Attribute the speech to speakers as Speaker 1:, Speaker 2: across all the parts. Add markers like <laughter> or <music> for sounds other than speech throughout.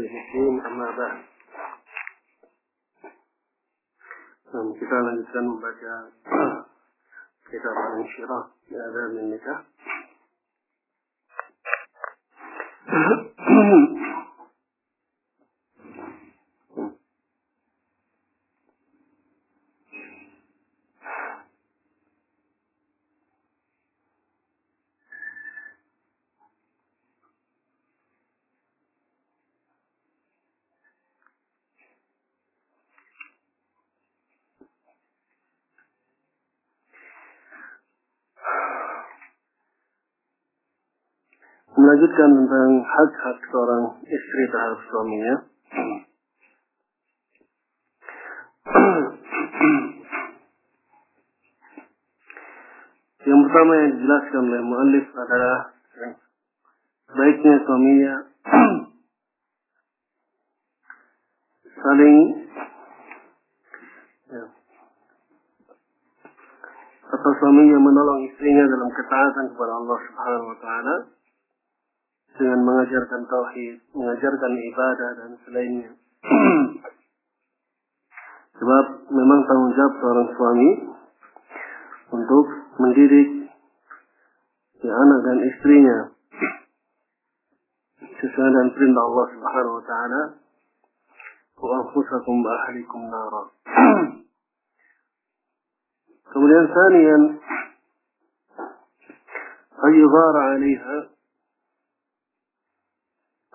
Speaker 1: المسلمين أما بعد Nah, kita lanjutkan membaca kitab Al-Insyirah di Adab Nikah. melanjutkan tentang hak-hak seorang istri terhadap suaminya. Yang pertama yang dijelaskan oleh muallif adalah baiknya suaminya saling ya, atau suaminya menolong istrinya dalam ketaatan kepada Allah Subhanahu wa taala dengan mengajarkan tauhid, mengajarkan ibadah dan selainnya. <clears throat> Sebab memang tanggung jawab seorang suami untuk mendidik ya, anak dan istrinya <clears throat> sesuai dengan perintah Allah Subhanahu wa taala wa anfusakum wa ahlikum nara. <clears throat> Kemudian ثانيا أن يغار عليها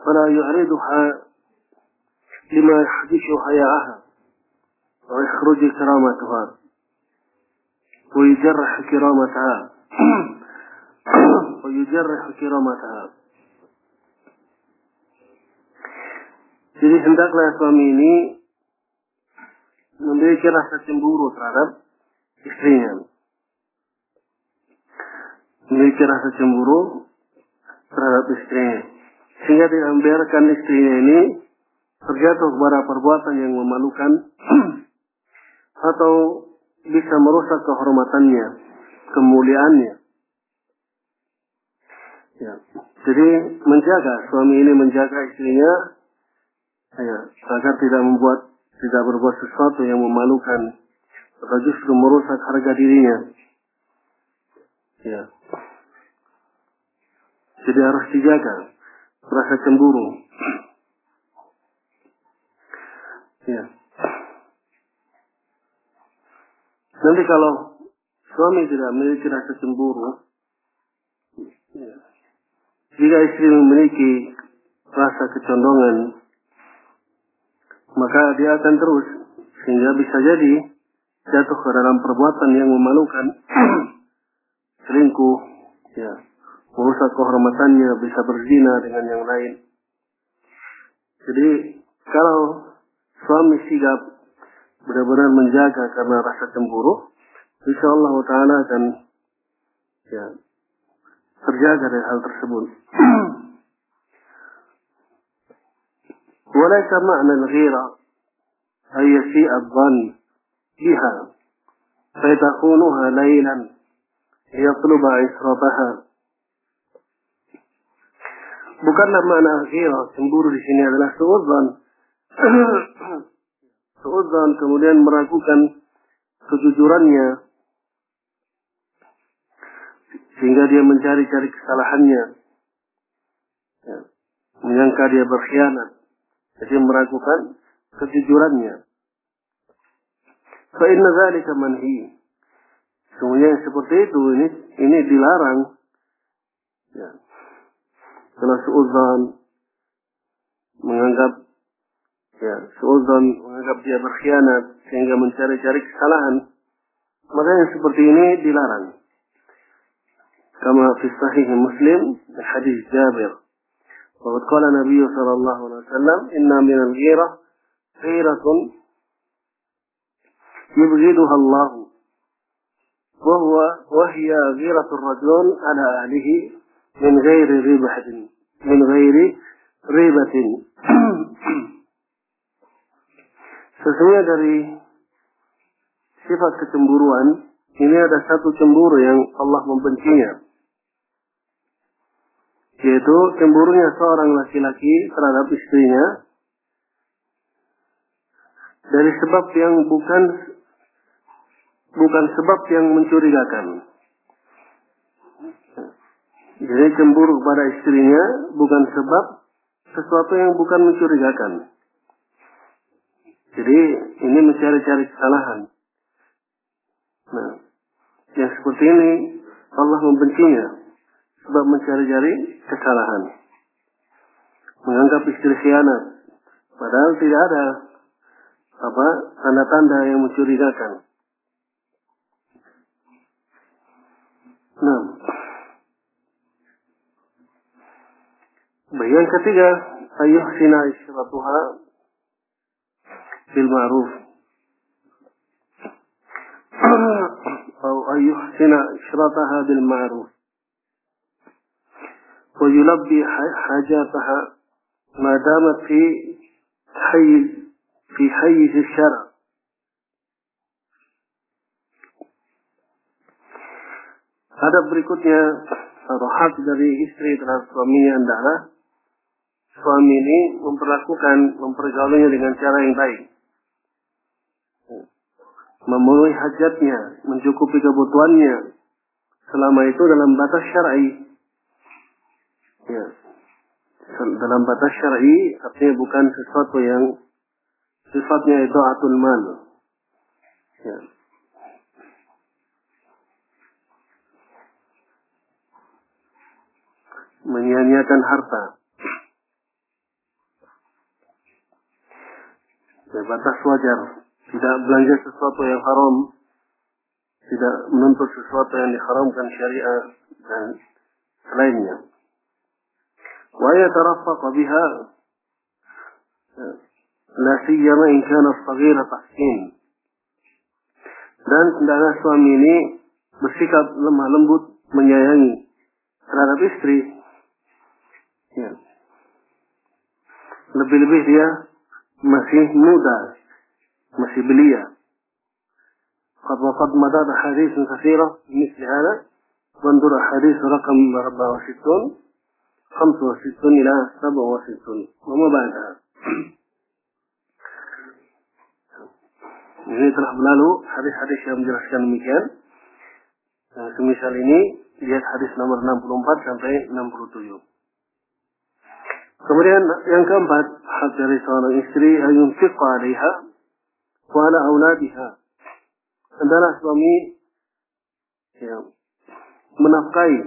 Speaker 1: فلا يعرضها لما يحدث حياءها ويخرج كرامتها ويجرح كرامتها ويجرح كرامتها Jadi hendaklah suami ini memiliki rasa cemburu terhadap istrinya. Memiliki rasa cemburu terhadap istrinya. Sehingga tidak membiarkan istrinya ini terjatuh kepada perbuatan yang memalukan <clears throat> atau bisa merusak kehormatannya, kemuliaannya. Ya. Jadi menjaga suami ini menjaga istrinya ya, agar tidak membuat tidak berbuat sesuatu yang memalukan atau justru merusak harga dirinya. Ya. Jadi harus dijaga rasa cemburu. Ya. Nanti kalau suami tidak memiliki rasa cemburu, ya. jika istri memiliki rasa kecondongan, maka dia akan terus sehingga bisa jadi jatuh ke dalam perbuatan yang memalukan, <clears throat> selingkuh, ya, merusak kehormatannya, bisa berzina dengan yang lain. Jadi kalau suami sigap benar-benar menjaga karena rasa cemburu, insya Allah Taala akan ya, terjaga dari hal tersebut. وليس معنى الغيرة أن يسيء الظن بها فيتخونها ليلا يطلب عشرتها Bukanlah makna ghirah, cemburu di sini adalah suudzon. <clears throat> suudzon kemudian meragukan kejujurannya sehingga dia mencari-cari kesalahannya. Ya. Menyangka dia berkhianat. Jadi meragukan kejujurannya. Fa inna dzalika manhi. Semuanya seperti itu ini ini dilarang. Ya. Karena suudzon menganggap ya suudzon menganggap dia berkhianat sehingga mencari-cari kesalahan. Maka yang seperti ini dilarang. Kama fi sahih Muslim hadis Jabir. وقد قال النبي صلى الله عليه وسلم إن من الغيرة غيرة يبغضها الله وهو وهي غيرة الرجل على أهله من غير ribatin من غير ريبة <clears throat> sesungguhnya dari sifat kecemburuan ini ada satu cemburu yang Allah membencinya. Yaitu cemburunya seorang laki-laki terhadap istrinya. Dari sebab yang bukan bukan sebab yang mencurigakan. Jadi cemburu kepada istrinya bukan sebab sesuatu yang bukan mencurigakan. Jadi ini mencari-cari kesalahan. Nah, yang seperti ini Allah membencinya sebab mencari-cari kesalahan. Menganggap istri khianat. Padahal tidak ada apa tanda-tanda yang mencurigakan. Yang ketiga, ayuh sina isyratuha bil ma'ruf. أو أن يحسن إشراتها بالمعروف ويلبي حاجاتها ما دامت في حيز في حيز الشرع Ada berikutnya atau hak dari istri terhadap suaminya adalah suami ini memperlakukan, mempergaulinya dengan cara yang baik. Memenuhi hajatnya, mencukupi kebutuhannya. Selama itu dalam batas syar'i. Ya. Dalam batas syar'i artinya bukan sesuatu yang sifatnya itu atul mal. Ya. Menyia-nyiakan harta. Ya, batas wajar. Tidak belanja sesuatu yang haram. Tidak menuntut sesuatu yang diharamkan syariah dan selainnya. Wa yataraffaqa biha la siyama in kana saghira tahsin. Dan hendaknya suami ini bersikap lemah lembut menyayangi terhadap istri. Ya. Lebih-lebih dia masih muda, masih belia. قد وقد مدد أحاديث كثيرة مثل هذا وانظر أحاديث رقم 64 65 إلى 67 وما بعدها Ini telah berlalu hadis-hadis yang menjelaskan demikian. Nah, semisal ini, lihat hadis nomor 64 sampai 67. Kemudian yang keempat, hak dari seorang istri ayun fiqha alaiha wa ala auladiha. Adalah suami yang menafkahi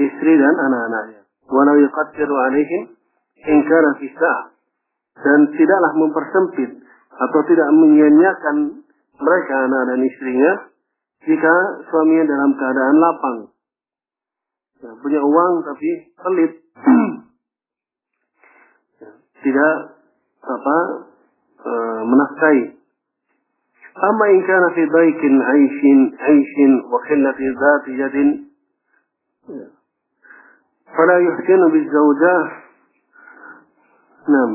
Speaker 1: istri dan anak-anaknya. Walau yuqaddiru alaihim in kana Dan tidaklah mempersempit atau tidak menyia-nyiakan mereka anak dan istrinya jika suaminya dalam keadaan lapang. Ya, punya uang tapi pelit. <clears throat> tidak apa e, menafkahi. In kana fi daikin aishin aishin wa khillati dhati yadin فلا يحسن بالزوجة نعم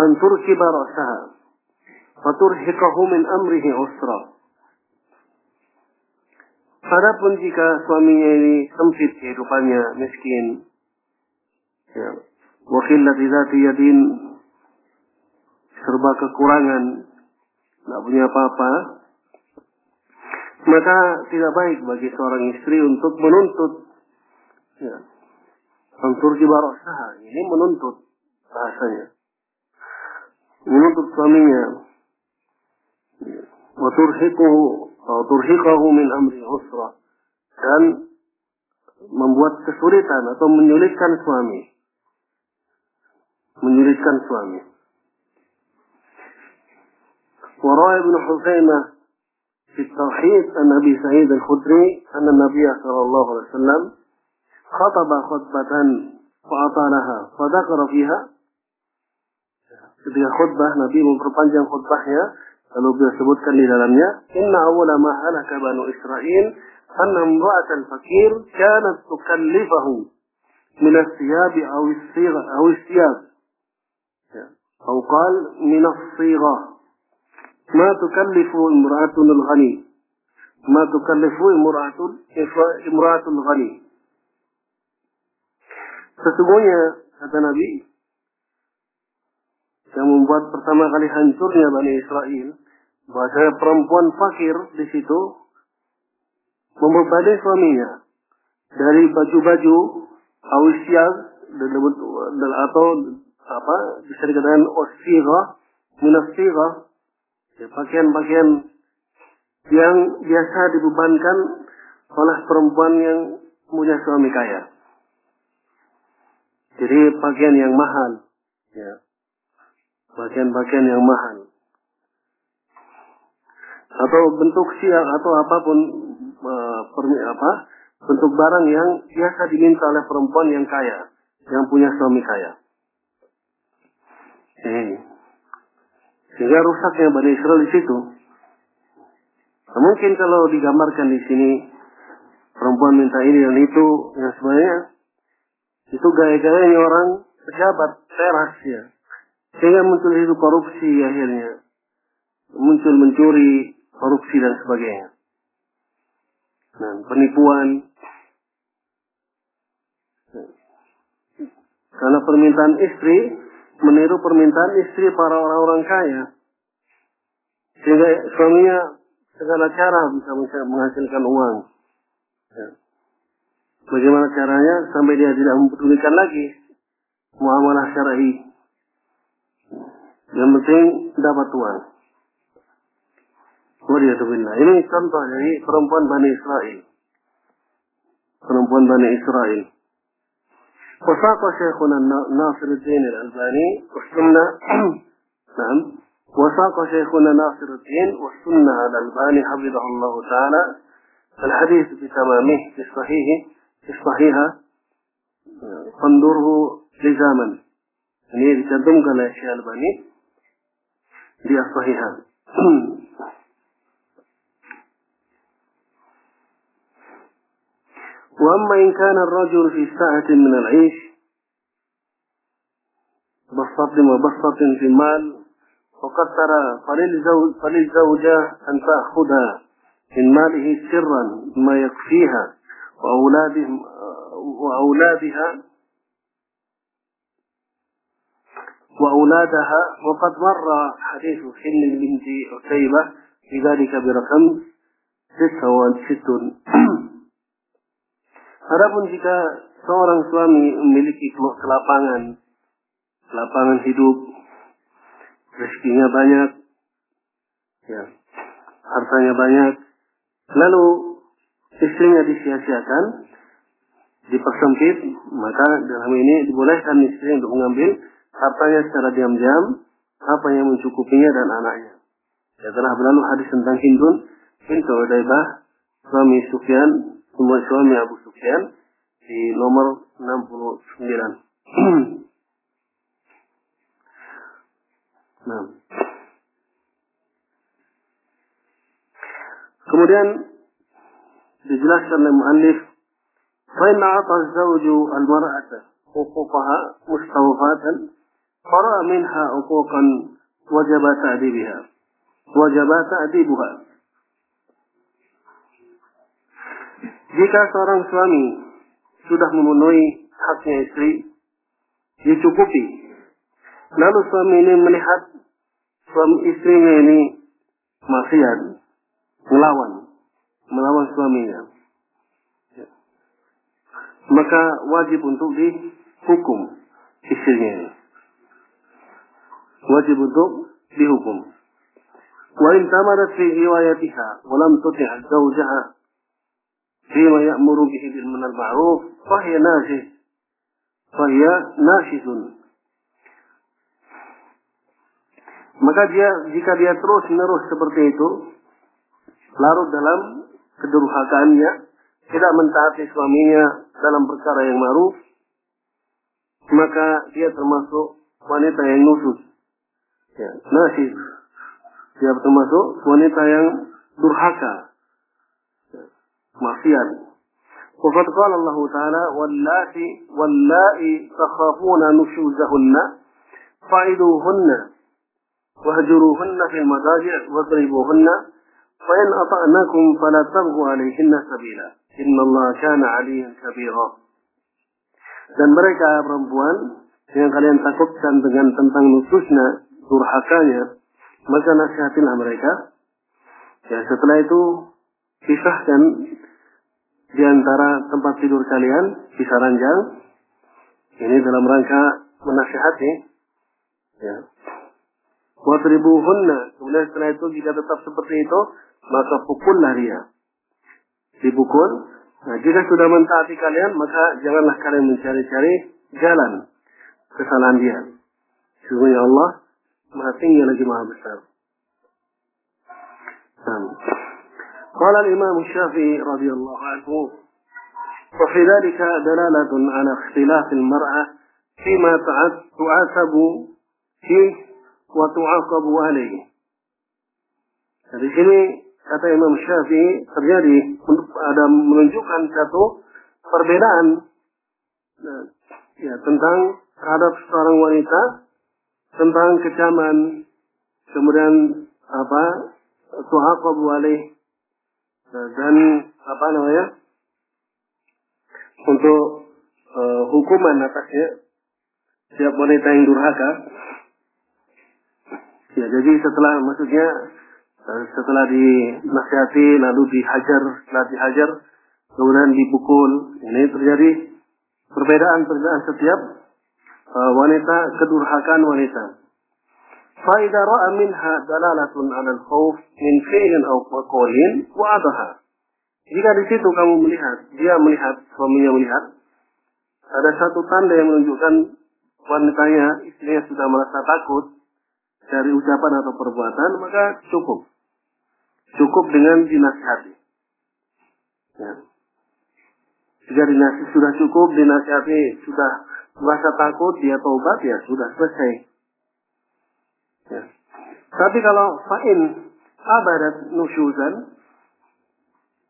Speaker 1: أن تركب رأسها وترهقه من أمره عسرا Adapun jika suaminya ini sempit kehidupannya, miskin, ya, wakillat dzati yadin, serba kekurangan, tidak punya apa-apa, maka tidak baik bagi seorang istri untuk menuntut ya, Antur usaha ini menuntut bahasanya. Menuntut suaminya. Wa turhiquhu atau turhiqahu min amri usra. Dan membuat kesulitan atau menyulitkan suami. Menyulitkan suami. وروى ابن حزيمة في التوحيد عن أبي سعيد الخدري أن النبي صلى الله عليه وسلم خطب خطبة فأطالها فذكر فيها ketika khutbah Nabi memperpanjang khutbahnya lalu beliau sebutkan di dalamnya inna awwala ma halaka banu Israel anna imra'atan fakir kanat tukallifahu min as-siyab aw as-siyab أو قال من الصيغة ما تكلف امرأة الغني ما تكلف امرأة امرأة الغني Sesungguhnya kata Nabi yang membuat pertama kali hancurnya Bani Israel bahwa perempuan fakir di situ membebani suaminya dari baju-baju awisial atau apa bisa dikatakan osira minasira ya, pakaian-pakaian yang biasa dibebankan oleh perempuan yang punya suami kaya. Jadi pakaian yang mahal, ya. Pakaian-pakaian yang mahal. Atau bentuk siang atau apa pun uh, apa bentuk barang yang biasa diminta oleh perempuan yang kaya, yang punya suami kaya. Eh. Sehingga rusaknya Bani Israel di situ. Nah, mungkin kalau digambarkan di sini perempuan minta ini dan itu, yang sebenarnya itu gaya-gayanya orang pejabat teras ya. Sehingga muncul itu korupsi akhirnya. Muncul mencuri, korupsi dan sebagainya. Nah, penipuan. Karena permintaan istri meniru permintaan istri para orang-orang kaya. Sehingga suaminya segala cara bisa menghasilkan uang. Ya. Bagaimana caranya sampai dia tidak mempedulikan lagi muamalah syar'i. Yang penting dapat uang. Ini contoh dari perempuan Bani Israel. Perempuan Bani Israel. وساق شيخنا ناصر الدين الألباني والسنة. <clears throat> نعم. وساق شيخنا ناصر الدين والسنة الألباني حفظه الله تعالى. الحديث بتمامه في الصحيح في الصحيحة فانظره لزاما. ini dicantumkan oleh Syekh Albani di وأما إن كان الرجل في ساعة من العيش بسط وبسط في المال وقد ترى فللزوج فللزوجة أن تأخذها من ماله سرا ما يكفيها وأولادهم وأولادها وأولادها وقد مر حديث حل بنت عتيبة في ذلك برقم ستة وست Adapun jika seorang suami memiliki kelapangan, kelapangan hidup, rezekinya banyak, ya, hartanya banyak, lalu istrinya disia-siakan, dipersempit, maka dalam ini dibolehkan istri untuk mengambil hartanya secara diam-diam, apa yang mencukupinya dan anaknya. Ya telah berlalu hadis tentang Hindun, Hindu Udaibah, suami Sufyan, suami Abu Sufyan di nomor 69. nah. Kemudian dijelaskan oleh muallif فإن أعطى الزوج المرأة حقوقها مستوفاة فرأى منها حقوقا وجب تأديبها وجب تأديبها Jika seorang suami sudah memenuhi haknya istri, dicukupi. Lalu suami ini melihat suami istrinya ini maksiat, melawan, melawan suaminya. Ya. Maka wajib untuk dihukum istrinya ini. Wajib untuk dihukum. Wa in tamarat fi riwayatiha wa lam فيما يأمر به من المعروف فهي ناشز فهي ناشز maka dia jika dia terus menerus seperti itu larut dalam kedurhakaannya tidak mentaati suaminya dalam perkara yang ma'ruf maka dia termasuk wanita yang nusuk ya, nasib dia termasuk wanita yang durhaka Maksiat. وقد قال الله تعالى واللاتي واللائي تخافون نشوزهن فعدوهن واهجروهن في المضاجع واضربوهن فإن أطعناكم فلا تبغوا عليهن سبيلا إن الله كان عليا كبيرا dan mereka perempuan yang kalian takutkan dengan tentang nufusnya, durhakanya, maka nasihatilah mereka. Ya, setelah itu pisahkan di antara tempat tidur kalian, pisah ranjang. Ini dalam rangka menasihati. Ya. Wadribuhunna. Kemudian setelah itu jika tetap seperti itu, maka pukullah dia. Dipukul. Nah, jika sudah mentaati kalian, maka janganlah kalian mencari-cari jalan kesalahan dia. Sungguhnya Allah maha tinggi lagi maha besar. قال الإمام الشافعي رضي الله عنه وفي ذلك دلالة على اختلاف المرأة فيما تعاتب فيه وتعاقب عليه. Di sini kata Imam Syafi'i terjadi ada menunjukkan satu perbedaan nah, ya tentang terhadap seorang wanita tentang kecaman kemudian apa tu'aqabu alaih dan apa namanya untuk uh, hukuman atasnya siap wanita yang durhaka. Ya jadi setelah maksudnya uh, setelah dinasihati lalu dihajar setelah dihajar kemudian dipukul ini terjadi perbedaan-perbedaan setiap uh, wanita kedurhakaan wanita فإذا رأى منها دلالة على الخوف من فعل أو قول وعدها jika di situ kamu melihat, dia melihat, suaminya melihat, ada satu tanda yang menunjukkan wanitanya, istrinya sudah merasa takut dari ucapan atau perbuatan, maka cukup. Cukup dengan dinasihati. Ya. Jika dinasihati sudah cukup, dinasihati sudah merasa takut, dia taubat, ya sudah selesai. Ya. Tapi kalau fa'in abadat nusyuzan,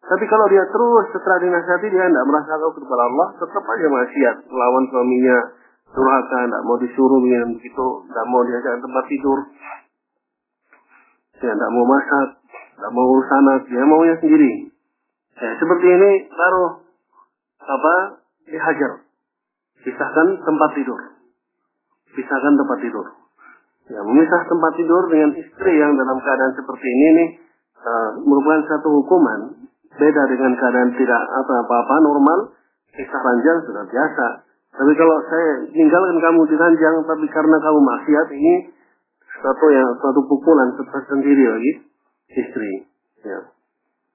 Speaker 1: tapi kalau dia terus setelah dinasihati dia tidak merasa tahu kepada Allah, tetap aja maksiat melawan suaminya, durhaka, tidak mau disuruh minum begitu, tidak mau diajak tempat tidur, dia tidak mau masak, tidak mau urus anak, dia maunya sendiri. Ya, seperti ini baru apa dihajar, pisahkan tempat tidur, pisahkan tempat tidur. Ya, memisah tempat tidur dengan istri yang dalam keadaan seperti ini nih uh, merupakan satu hukuman. Beda dengan keadaan tidak apa apa-apa normal kisah ranjang sudah biasa. Tapi kalau saya tinggalkan kamu di ranjang tapi karena kamu maksiat ini satu yang satu pukulan tersendiri lagi istri. Ya.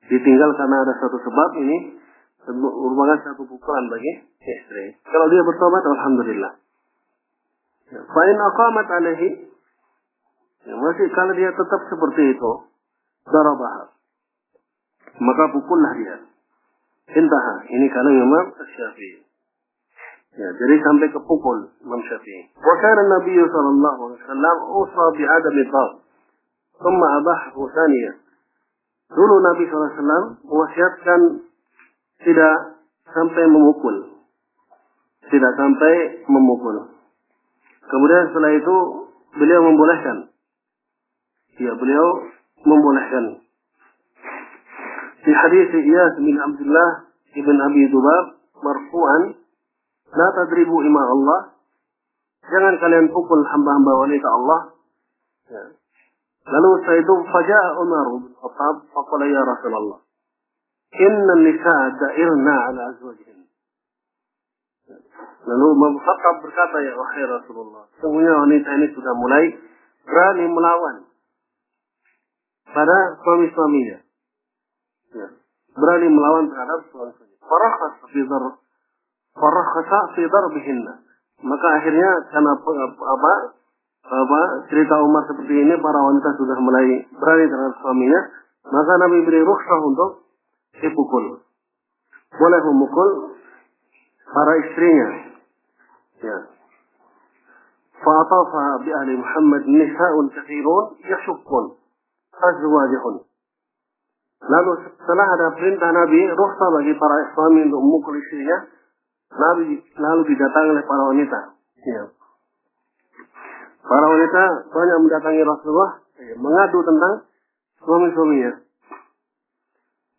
Speaker 1: Ditinggal karena ada satu sebab ini merupakan satu pukulan bagi istri. Kalau dia bertobat alhamdulillah. Ya. Fa'in aqamat alaihi ya, masih kalau dia tetap seperti itu darabah maka pukullah dia. Intaha. Ini kalau Imam Syafi'i. Ya, jadi sampai ke pukul Imam Syafi'i. Wa kana Nabi sallallahu alaihi wasallam usra bi adami dhab. Thumma abahu thaniyah. Dulu Nabi SAW mewasiatkan tidak sampai memukul. Tidak sampai memukul. Kemudian setelah itu beliau membolehkan. Ya, beliau membolehkan. Di hadis Iyas bin Abdullah ibn Abi Dubab marfu'an, "La tadribu ima Allah." Jangan kalian pukul hamba-hamba wanita Allah. Ya. Lalu setelah faja'a Umar bin Khattab faqala ya Rasulullah, "Inna nisaa da'irna 'ala azwajin ya. Lalu Imam Khattab berkata, "Ya wahai Rasulullah, sungguhnya wanita ini sudah mulai berani melawan pada suami-suaminya. Ya. Berani melawan terhadap suami-suaminya. Farakhas fi dar farakhasa fi darbihinna. Maka akhirnya karena apa apa cerita Umar seperti ini para wanita sudah mulai berani terhadap suaminya, maka Nabi beri rukhsah untuk dipukul. Boleh memukul para istrinya. Ya. Fa'atafa bi ahli Muhammad nisa'un kathirun yashukkun azwajihun. Lalu setelah ada perintah Nabi, rukhsah bagi para suami untuk memukul istrinya, Nabi lalu didatangi oleh para wanita. Ya. Para wanita banyak mendatangi Rasulullah, ya, mengadu tentang suami-suaminya.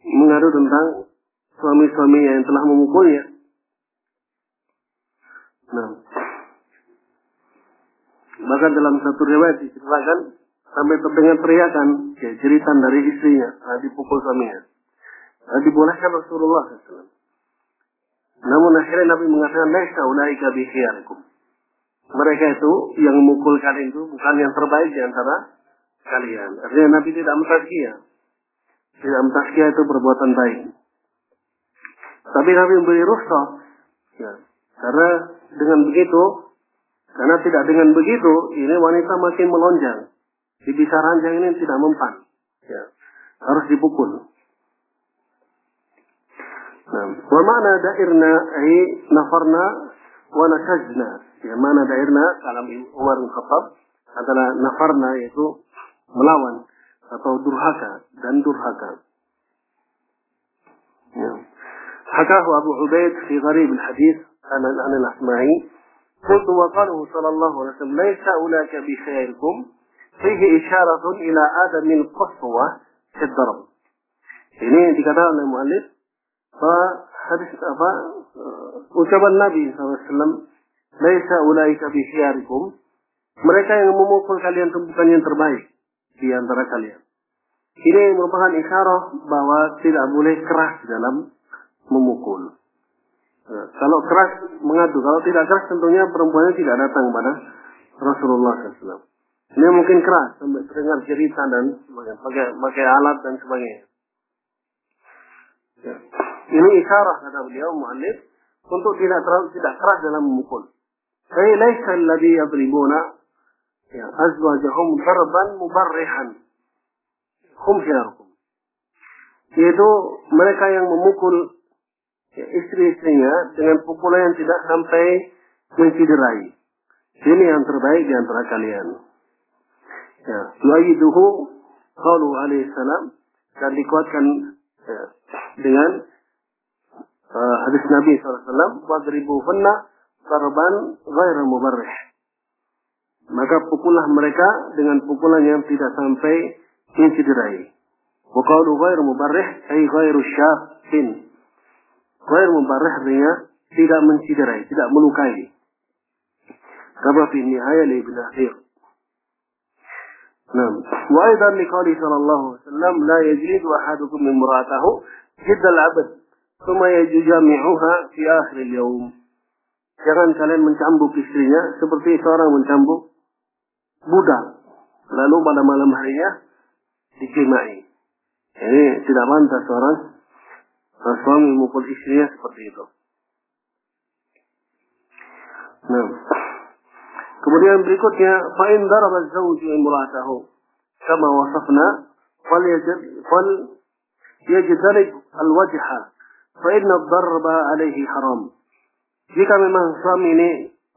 Speaker 1: Mengadu tentang suami-suaminya yang telah memukulnya. Nah, bahkan dalam satu riwayat diceritakan sampai terdengar teriakan ya, jeritan dari istrinya saat dipukul suaminya. Nah, dibolehkan Rasulullah SAW. Namun akhirnya Nabi mengatakan, Laisa ulaika bihiyarikum. Mereka itu yang memukul kalian itu bukan yang terbaik di antara kalian. Artinya Nabi tidak mentazkiyah. Tidak mentazkiyah itu perbuatan baik. Tapi Nabi memberi rukhsah. Ya. Karena dengan begitu, karena tidak dengan begitu, ini wanita makin melonjang. Di bisa ranjang ini tidak mempan. Ya. Harus dipukul. Nah, wa mana dairna ay nafarna wa nasajna. Ya, mana dairna dalam Umar bin Khattab adalah nafarna yaitu melawan atau durhaka dan durhaka. Ya. حكاه أبو عبيد في غريب الحديث عن عن الأسماعي قلت وقاله صلى الله عليه وسلم ليس أولئك بخيركم Fihi isyaratun ila adamin qaswah kedarab. Ini dikatakan oleh mu'alif bahwa النبي apa uh, ucapan Nabi SAW ليس أولئك بخياركم mereka yang memukul kalian itu bukan yang terbaik di antara kalian. Ini merupakan isyarah bahwa tidak boleh keras dalam memukul. Nah, kalau keras mengadu, kalau tidak keras tentunya perempuannya tidak datang kepada Rasulullah SAW. Ini mungkin keras sampai terdengar cerita dan sebagainya, pakai pakai alat dan sebagainya. Ya. Ini isyarat kata beliau muallif untuk tidak terlalu tidak keras dalam memukul. Saya laisa alladhi yadribuna ya azwajahum darban mubarrihan. Hum khiyarukum. Yaitu mereka yang memukul ya, istri-istrinya dengan pukulan yang tidak sampai menciderai. Ini yang terbaik di antara kalian. Ya, yuayiduhu qalu alaihi salam dan dikuatkan ya, dengan uh, hadis Nabi SAW wadribu hunna darban ghairu mubarrih. Maka pukullah mereka dengan pukulan yang tidak sampai menciderai. Wa qalu ghairu mubarrih ay ghairu syafin Ghair mubarrah artinya tidak menciderai, tidak melukai. Kama fi nihaya li ibn. نعم وأيضا لقوله صلى الله عليه وسلم لا يجلد أحدكم امرأته جد العبد ثم يجامعها في آخر اليوم Jangan kalian mencambuk istrinya seperti seorang mencambuk budak. Lalu pada malam harinya dikimai. Ini tidak pantas seorang suami memukul istrinya seperti itu. Nah. Kemudian berikutnya, fa'in daraba zawju imra'atahu kama wasafna fal yajid fal yajdarib al-wajha fa inna ad-darba alaihi haram. Jika memang suami ini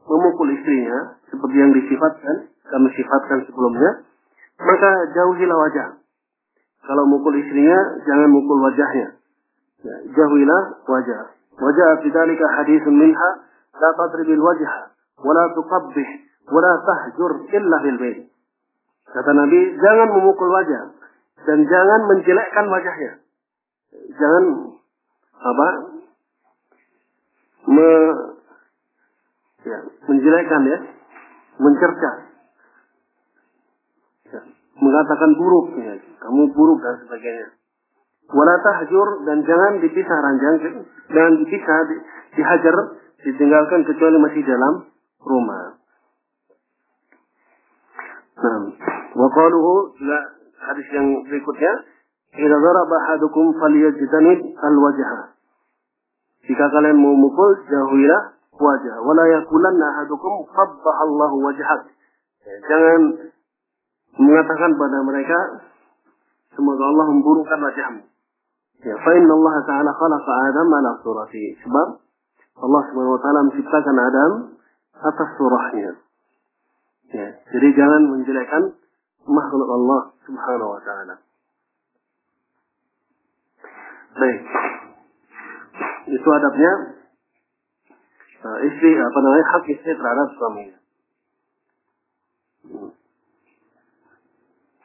Speaker 1: memukul istrinya seperti yang disifatkan, kami sifatkan sebelumnya, maka jauhilah wajah. Kalau mukul istrinya, jangan mukul wajahnya. Ya, jauhilah wajah. Wajah bidzalika hadis minha la tadribil wajah, wa la tuqabbih wala tahjur illa bil Kata Nabi, jangan memukul wajah dan jangan menjelekkan wajahnya. Jangan apa? Me, ya, menjelekkan ya, mencerca. Ya, mengatakan buruk ya, kamu buruk dan sebagainya. Wala tahjur dan jangan dipisah ranjang, jangan dipisah, di, dihajar, ditinggalkan kecuali masih dalam rumah. Nah, juga hadis yang berikutnya, "Idza daraba ahadukum falyajtanib al-wajha." Jika kalian mau mukul, jauhilah wajah. Wala yakulanna ahadukum qabbaha Allahu wajhak. Jangan mengatakan pada mereka, semoga Allah memburukkan wajahmu. Ya, fa inna Allah Ta'ala khalaqa Adam ala surati. Sebab Allah Subhanahu wa taala menciptakan Adam atas surahnya. رجالا منزلكا مخلوق الله سبحانه وتعالى طيب itu إيش istri apa namanya hak istri terhadap suaminya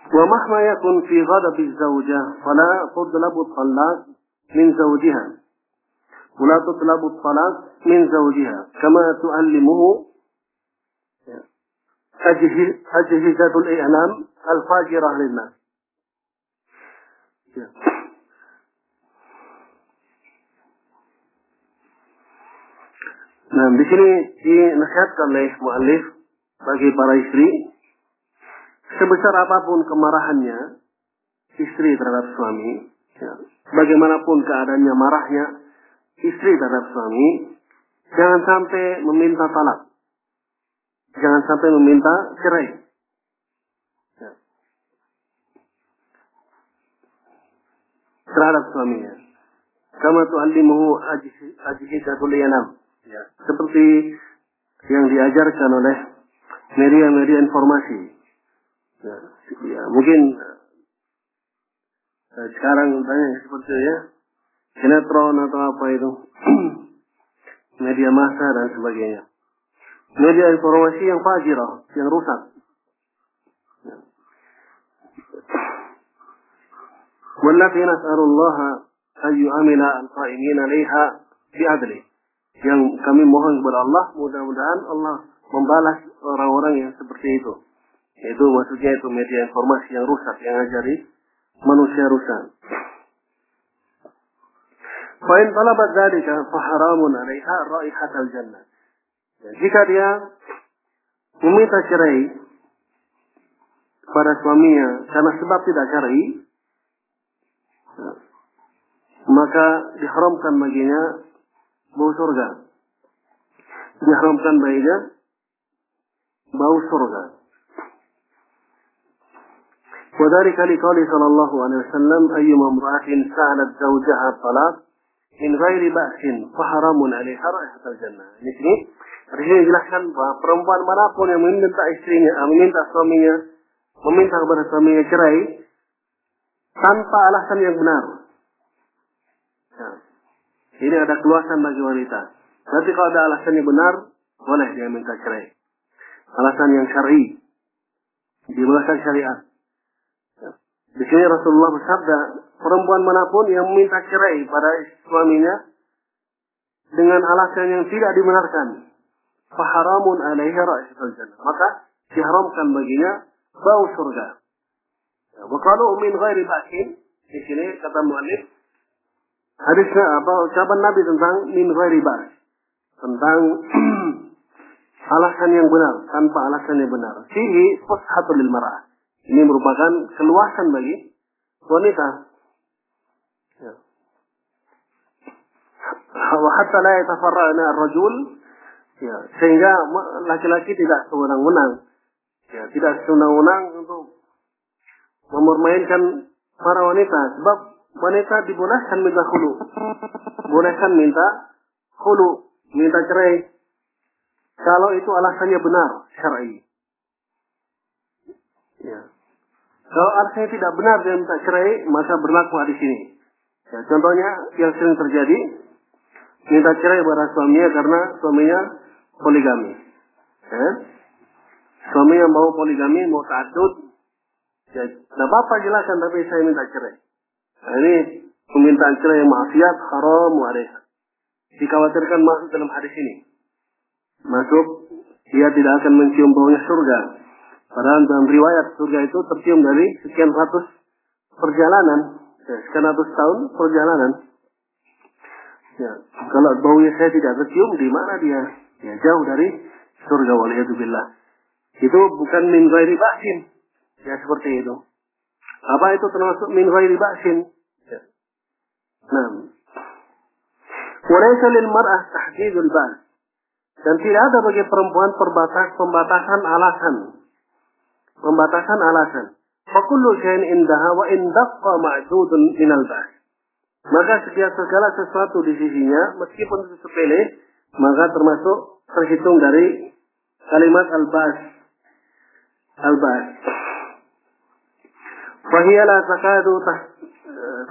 Speaker 1: ومهما يكن في غضب الزوجة فلا تطلب الطلاق من زوجها ولا تطلب الطلاق من زوجها كما تعلمه i'lam al-fajirah linnas. Ya. Nah, di sini dinasihatkan oleh muallif bagi para istri sebesar apa pun kemarahannya istri terhadap suami, ya, bagaimanapun keadaannya marahnya istri terhadap suami, jangan sampai meminta talak, jangan sampai meminta cerai. Ya. Terhadap suaminya. Kama tu'allimuhu ajhizatul yanam Ya, seperti yang diajarkan oleh media-media informasi. Ya, ya mungkin eh, sekarang banyak seperti itu ya sinetron atau apa itu <clears throat> media massa dan sebagainya Media informasi yang fajirah, yang rusak. Ya. والتي نسأل الله أن يؤمن القائمين عليها بعدله yang kami mohon kepada Allah mudah-mudahan Allah membalas orang-orang yang seperti itu itu maksudnya itu media informasi yang rusak yang ngajari manusia rusak Fa'in talabat dzalika faharamun 'alaiha raihatal jannah. Ya, jika dia meminta cerai pada suaminya karena sebab tidak cerai, ya, maka diharamkan baginya bau surga. Diharamkan baginya bau surga. وذلك لقوله صلى الله عليه وسلم أيما امرأة سألت زوجها الطلاق من غير بأس فحرام عليها رائحة الجنة. Di di sini dijelaskan bahwa perempuan mana pun yang meminta istrinya, meminta suaminya, meminta kepada suaminya cerai tanpa alasan yang benar. Nah, ini ada keluasan bagi wanita. Berarti kalau ada alasan yang benar, boleh dia minta cerai. Alasan yang syar'i. Dimulakan syariat. Di sini Rasulullah bersabda, perempuan mana pun yang meminta cerai pada suaminya dengan alasan yang tidak dibenarkan, faharamun alaihi ra'isatul jannah. Maka diharamkan baginya bau. Ya, wa qalu min ghairi ba'sin, di sini kata muallif hadisnya apa ucapan Nabi tentang min ghairi ba's tentang <clears throat> alasan yang benar tanpa alasan yang benar. Fihi fushatul lil mar'ah. Ini merupakan keluasan bagi wanita. Ya. La yatafarra'na ar-rajul ya, sehingga laki-laki tidak sewenang-wenang. Ya, tidak sewenang-wenang untuk mempermainkan para wanita. Sebab wanita dibolehkan minta khulu. Bolehkan minta khulu minta cerai. Kalau itu alasannya benar syar'i. Ya. Kalau alasannya tidak benar dia minta cerai maka berlaku hadis ini ya, contohnya yang sering terjadi minta cerai pada suaminya karena suaminya poligami ya. suaminya mau poligami mau ta'adud Ya, nah bapak jelaskan tapi saya minta cerai. Nah, ini permintaan cerai yang maksiat haram alaiha. Dikhawatirkan masuk dalam hadis ini. Masuk, dia tidak akan mencium baunya surga. Padahal dalam riwayat surga itu tercium dari sekian ratus perjalanan. Ya, sekian ratus tahun perjalanan. Ya, kalau baunya saya tidak tercium, di mana dia? Ya, jauh dari surga waliyatubillah. Itu bukan min ghairi. Ya seperti itu. Apa itu termasuk min ghairi ba'sin? Ya. Nah. Walaysa mar'ah tahdidul ba's. Dan tidak ada bagi perempuan perbatas pembatasan alasan. Pembatasan alasan. Fakullu syai'in indaha wa in daqqa ma'dudun minal ba's. Maka setiap segala sesuatu di sisinya, meskipun itu sepele, maka termasuk terhitung dari kalimat al-bas. Al-bas. فهي لا تكاد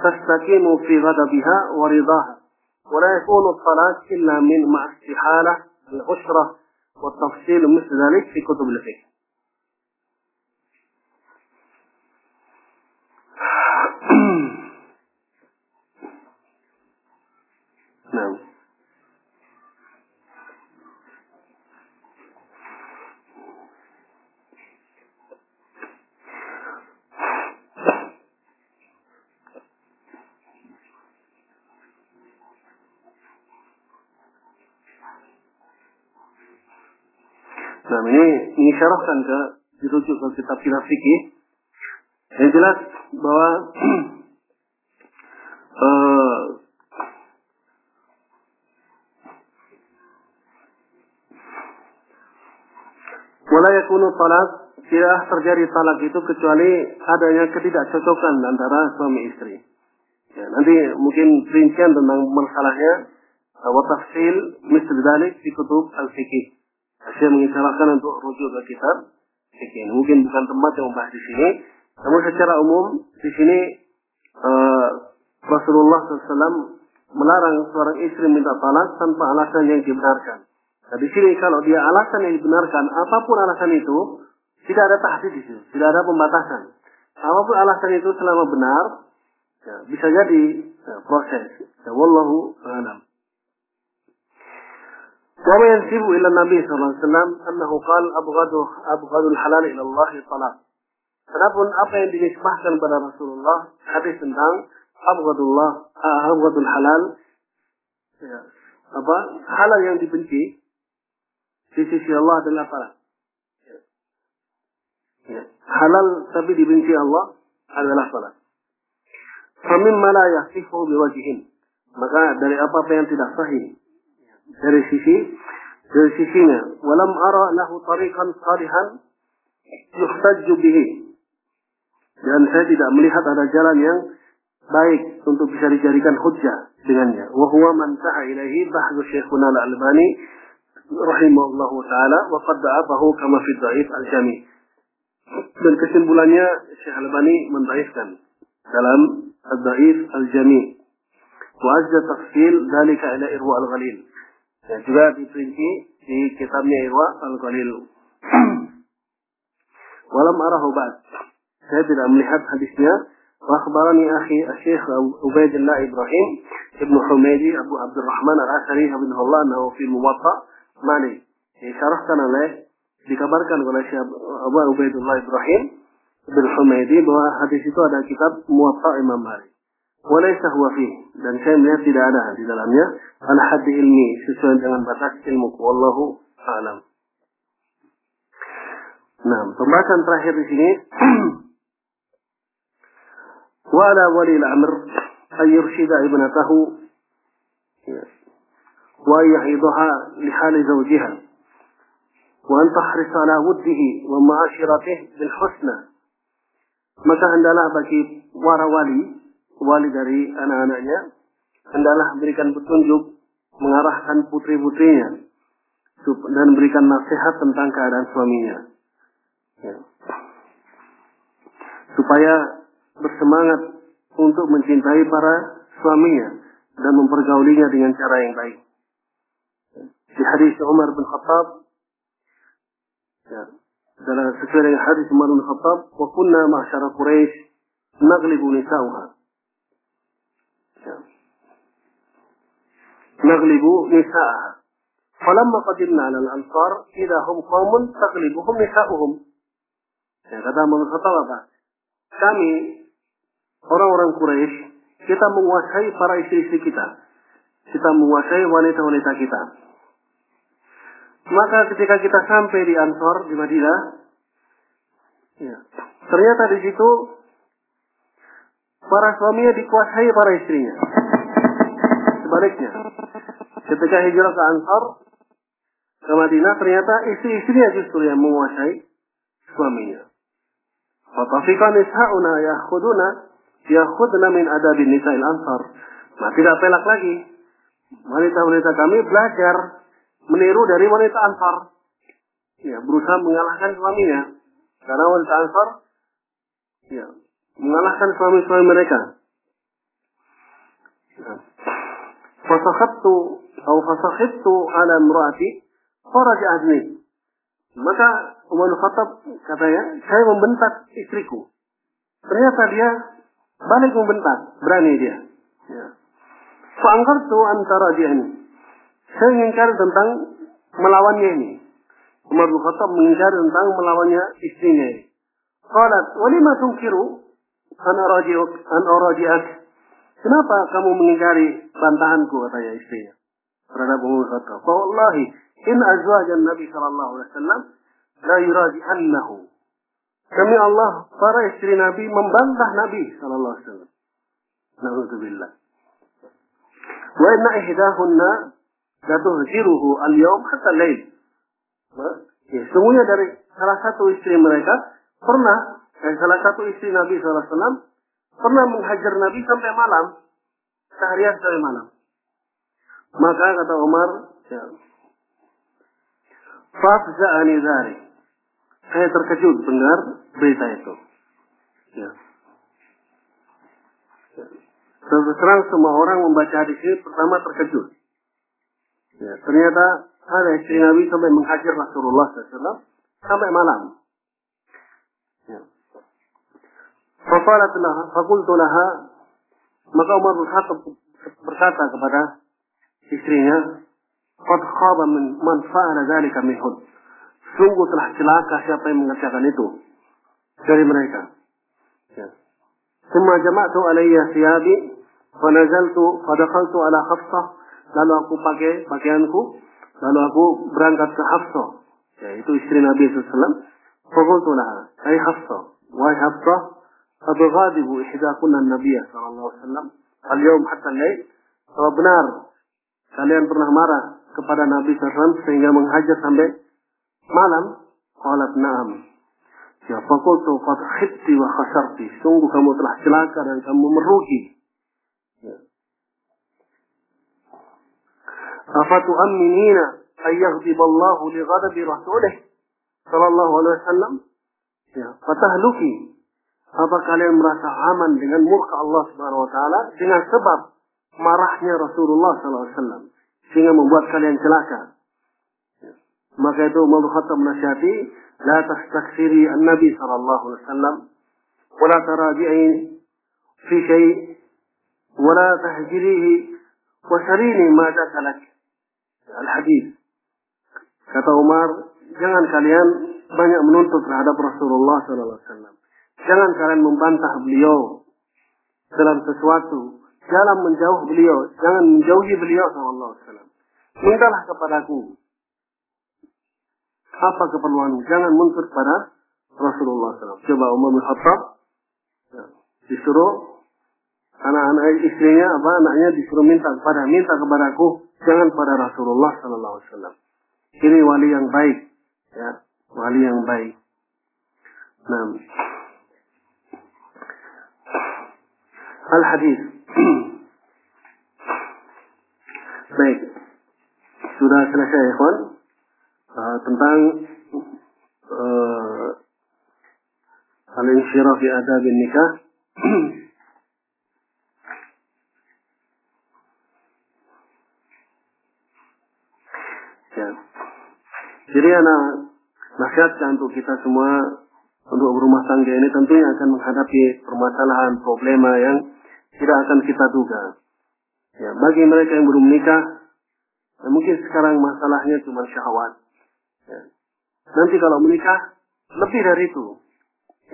Speaker 1: تستقيم في غضبها ورضاها ولا يكون الطلاق إلا من مع استحالة العشرة والتفصيل مثل ذلك في كتب الفقه نعم Nah, ini mengisyaratkan ke dirujuk ke kitab kitab fikih. Yang jelas bahwa uh, <clears throat> Wala yakunu talak tidak terjadi talak itu kecuali adanya ketidakcocokan antara suami istri. Ya, nanti mungkin rincian tentang masalahnya wa tafsil misal dalik di kutub al-fiqih. Saya mengisyaratkan untuk rujuk ke kitab fikih. Mungkin bukan tempat yang membahas di sini, namun secara umum di sini uh, Rasulullah SAW melarang seorang istri minta talak tanpa alasan yang dibenarkan. Nah di sini kalau dia alasan yang dibenarkan, apa pun alasan itu, tidak ada tahdid di sini, tidak ada pembatasan. Apa pun alasan itu selama benar, ya, bisa jadi ya, proses. Ya, wallahu a'lam. وما ينسب إلى النبي صلى الله عليه وسلم أنه قال أبغض أبغض الحلال إلى الله الطلاق. Adapun apa yang dinisbahkan kepada Rasulullah hadis tentang abghadullah abghadul halal ya, apa halal yang dibenci di sisi Allah adalah apa? Ya. Halal tapi dibenci Allah adalah salat. Famimma la yasifu biwajihin. Maka dari apa-apa yang tidak sahih dari sisinya walam ara lahu tariqan salihan yuhtajju bihi dan saya tidak melihat ada jalan yang baik untuk bisa dijadikan hujjah dengannya wa huwa man sa'a ilaihi bahdu syekhuna al-albani rahimahullah taala wa qad da'afahu kama fi dhaif al-jami. Dan kesimpulannya Syekh Al-Albani mendaifkan dalam Al-Dhaif Al-Jami. Wa azza tafsil dalika ila Irwa Al-Ghalil. Dan juga diperinci di kitabnya Irwa Al-Ghalil. <clears throat> Walam arahu. Saya tidak melihat hadisnya. Wa akhi Syekh Ubaidillah Ibrahim Ibn Humaydi Abu Abdurrahman Al-Asari Habibullah Nahu fi Muwatta Malik. Disyarahkan oleh dikabarkan oleh Syekh Abu Ubaidullah Ibrahim bin Humaydi bahwa hadis itu ada kitab Muwatta Imam Malik. وليس هو فيه. لأن كان يأتي على هذه الأمية أنا حد علمي سيسوين دمان بطاك علمك والله أعلم. نعم. ثم كان ترهير سيني وعلى ولي الأمر أن يرشد ابنته وأن يعيضها لحال زوجها. وأن تحرص على وده ومعاشرته بالحسنى. متى كان لا بكيت ورا ولي wali dari anak-anaknya, hendaklah berikan petunjuk mengarahkan putri-putrinya dan berikan nasihat tentang keadaan suaminya. Ya. Supaya bersemangat untuk mencintai para suaminya dan mempergaulinya dengan cara yang baik. Di hadis Umar bin Khattab, ya, dalam sesuai dengan hadis Umar bin Khattab, wa kunna ma'asyara Quraisy naglibu nisa'uha qadimna 'ala al-ansar idza hum qaumun taglibuhum nisa'uhum ya, kata Umar bin Khattab apa? Kami orang-orang Quraisy kita menguasai para istri-istri kita. Kita menguasai wanita-wanita kita. Maka ketika kita sampai di Ansor di Madinah, ya, ternyata di situ para suaminya dikuasai para istrinya. Sebaliknya, ketika hijrah ke Ansor ke Madinah, ternyata istri-istrinya justru yang menguasai suaminya. Fatafiqan isha'una yakhuduna yakhudna min adabin nisa'il ansar. Nah, tidak pelak lagi. Wanita-wanita kami belajar meniru dari wanita Ansar. Ya, berusaha mengalahkan suaminya. Karena wanita Ansar ya, mengalahkan suami-suami mereka. Fasakhattu atau fasakhittu ala imraati faraja'atni. Maka Umar Khattab katanya, saya membentak istriku. Ternyata dia balik membentak, berani dia. Ya. Fa'angkartu antara dia ini. Saya mengingkari tentang melawannya ini. Umar Khattab mengingkari tentang melawannya istrinya ini. Qalat, walima tungkiru an araji'uk an araji'ak. Kenapa kamu mengingkari bantahanku katanya istrinya terhadap Umar Khattab? Wallahi in azwajan Nabi sallallahu alaihi wasallam la yuraji'annahu. Demi Allah, para istri Nabi membantah Nabi sallallahu alaihi wasallam. Nauzubillah. Wa inna ihdahunna la tuhjiruhu al-yawm hatta al-lail. Ya, semuanya dari salah satu istri mereka pernah, eh, salah satu istri Nabi SAW pernah menghajar Nabi sampai malam, seharian sampai malam. Maka kata Umar, ya, Fafza'ani dhari. Saya terkejut dengar berita itu. Ya. ya. Terus semua orang membaca hadis ini pertama terkejut. Ya, ternyata ada istri Nabi sampai menghajar Rasulullah SAW sampai malam. Ya. Fafalat laha, fakultu laha, maka Umar berkata kepada istrinya, Qad khaba min man fa'ala dzalika minhud. Sungguh telah celaka siapa yang mengerjakan itu dari mereka. Ya. Semua jama'tu alayya siyabi fa nazaltu fa dakhaltu ala Hafsah lalu aku pakai pakaianku lalu aku berangkat ke Hafsah ya itu istri Nabi SAW Fakultu laha Hafsah Wahai Hafsah Abghadibu ihdakunna Nabi sallallahu alaihi wasallam al-yawm hatta al-lail Kalau benar kalian pernah marah kepada Nabi SAW sehingga menghajar sampai malam. Qalat na'am. Ya fakultu qad khibti wa khasarti. Sungguh kamu telah celaka dan kamu merugi. Ya. Afatu amminina ayyaghdhiballahu li ghadabi rasulih sallallahu alaihi wasallam. Ya, fatahluki. Apa kalian merasa aman dengan murka Allah Subhanahu wa taala dengan sebab marahnya Rasulullah wasallam? sehingga membuat kalian celaka. Maka itu Umar Khattab menasihati, la tastaksiri an-nabi sallallahu alaihi wasallam wa la taraji'i fi syai' wa la tahjirihi wa sarini ma. Al-hadis. Kata Umar, jangan kalian banyak menuntut terhadap Rasulullah wasallam. Jangan kalian membantah beliau dalam sesuatu dalam menjauh beliau, jangan menjauhi beliau sallallahu alaihi wasallam. Mintalah kepadaku. Apa keperluanmu? Jangan muncul pada Rasulullah SAW. Coba Umar bin Khattab ya, disuruh anak-anak istrinya apa anaknya disuruh minta kepada minta kepadaku jangan pada Rasulullah Sallallahu Alaihi Wasallam. Ini wali yang baik, ya wali yang baik. Nah, al hadis Baik. Sudah selesai ya, kawan. Uh, tentang uh, al-insyirah fi adab nikah. ya. Jadi anak nasihatkan untuk kita semua untuk berumah tangga ini tentunya akan menghadapi permasalahan problema yang tidak akan kita duga. Ya, bagi mereka yang belum menikah, ya mungkin sekarang masalahnya cuma syahwat. Ya. Nanti kalau menikah, lebih dari itu.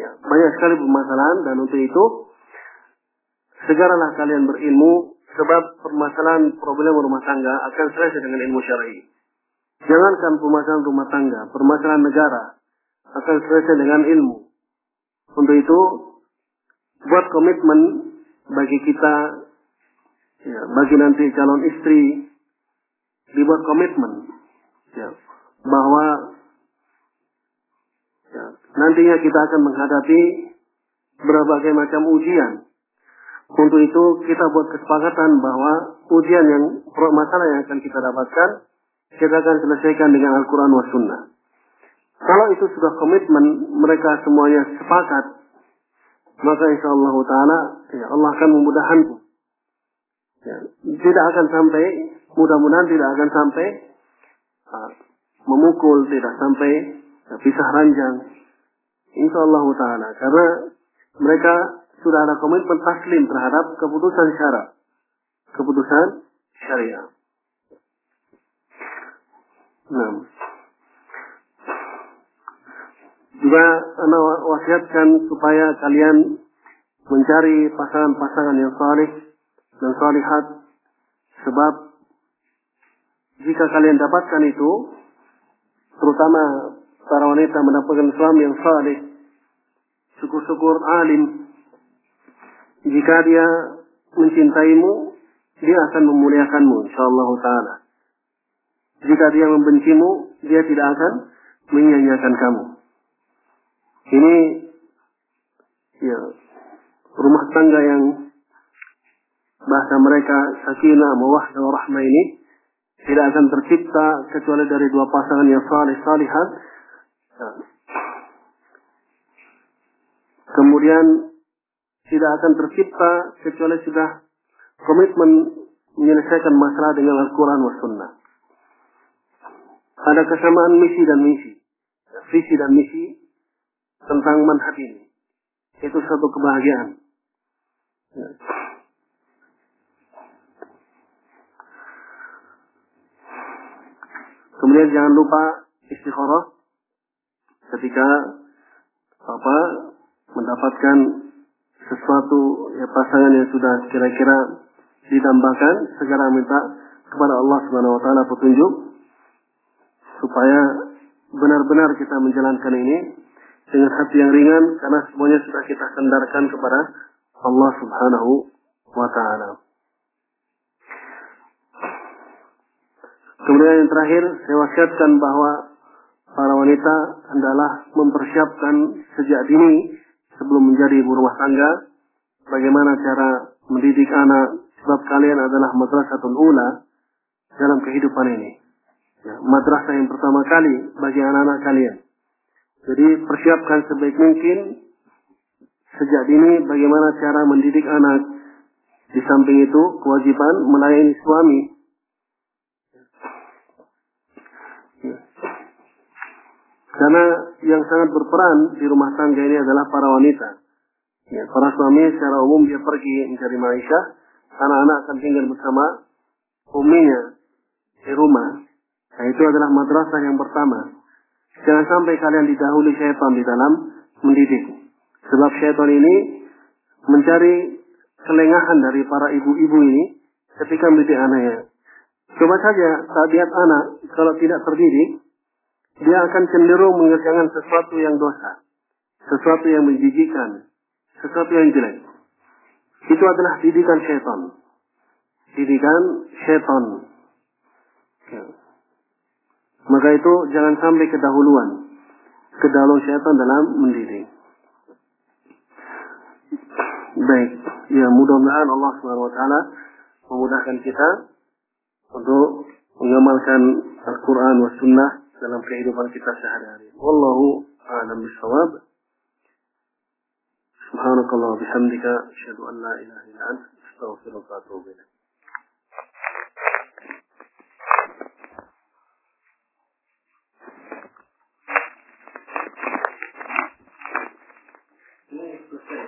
Speaker 1: Ya, banyak sekali permasalahan dan untuk itu, segeralah kalian berilmu, sebab permasalahan problem rumah tangga akan selesai dengan ilmu syar'i. Jangankan permasalahan rumah tangga, permasalahan negara akan selesai dengan ilmu. Untuk itu, buat komitmen bagi kita ya, bagi nanti calon istri dibuat komitmen ya, bahwa ya, nantinya kita akan menghadapi berbagai macam ujian. Untuk itu kita buat kesepakatan bahwa ujian yang masalah yang akan kita dapatkan kita akan selesaikan dengan Al-Quran wa Sunnah. Kalau itu sudah komitmen mereka semuanya sepakat, maka insya Allah Taala ya Allah akan memudahkanku Ya, tidak akan sampai, mudah-mudahan tidak akan sampai uh, memukul, tidak sampai uh, pisah ranjang. Insya Allah Ta'ala. Karena mereka sudah ada komitmen taslim terhadap keputusan syarat. Keputusan syariah. Nah. Juga anda wasiatkan supaya kalian mencari pasangan-pasangan yang saleh dan salihat sebab jika kalian dapatkan itu terutama para wanita mendapatkan suami yang saleh, syukur-syukur alim. Jika dia mencintaimu, dia akan memuliakanmu insyaallah taala. Jika dia membencimu, dia tidak akan menyanyiakan kamu. Ini ya rumah tangga yang bahasa mereka sakinah, mawaddah, warahmah ini tidak akan tercipta kecuali dari dua pasangan yang saleh salihat. Kemudian tidak akan tercipta kecuali sudah komitmen menyelesaikan masalah dengan Al-Quran wa Sunnah. Ada kesamaan misi dan misi. Visi dan misi tentang manhaj ini. Itu satu kebahagiaan. Kemudian jangan lupa istikharah ketika apa mendapatkan sesuatu ya pasangan yang sudah kira-kira ditambahkan segera minta kepada Allah Subhanahu wa taala petunjuk supaya benar-benar kita menjalankan ini dengan hati yang ringan karena semuanya sudah kita sandarkan kepada Allah Subhanahu wa taala. Kemudian yang terakhir, saya wasiatkan bahwa para wanita adalah mempersiapkan sejak dini sebelum menjadi ibu rumah tangga bagaimana cara mendidik anak sebab kalian adalah madrasatul ula dalam kehidupan ini. Ya, madrasah yang pertama kali bagi anak-anak kalian. Jadi persiapkan sebaik mungkin sejak dini bagaimana cara mendidik anak. Di samping itu kewajiban melayani suami. Karena yang sangat berperan di rumah tangga ini adalah para wanita. Ya, para suami secara umum dia pergi mencari maisha, anak-anak akan tinggal bersama uminya di rumah. Nah, itu adalah madrasah yang pertama. Jangan sampai kalian didahului syaitan di dalam mendidik. Sebab syaitan ini mencari kelengahan dari para ibu-ibu ini ketika mendidik anaknya. Coba saja saat lihat anak kalau tidak terdidik, dia akan cenderung mengerjakan sesuatu yang dosa, sesuatu yang menjijikan, sesuatu yang jelek. Itu adalah didikan syaitan. Didikan syaitan. Ya. Maka itu jangan sampai kedahuluan. Kedahuluan syaitan dalam mendidik. Baik. Ya mudah-mudahan Allah SWT memudahkan kita untuk mengamalkan Al-Quran wa Sunnah dalam kehidupan kita sehari-hari. Wallahu a'lam bishawab. سبحانك اللهم وبحمدك أشهد أن لا إله إلا أنت أستغفرك وأتوب إليك the same.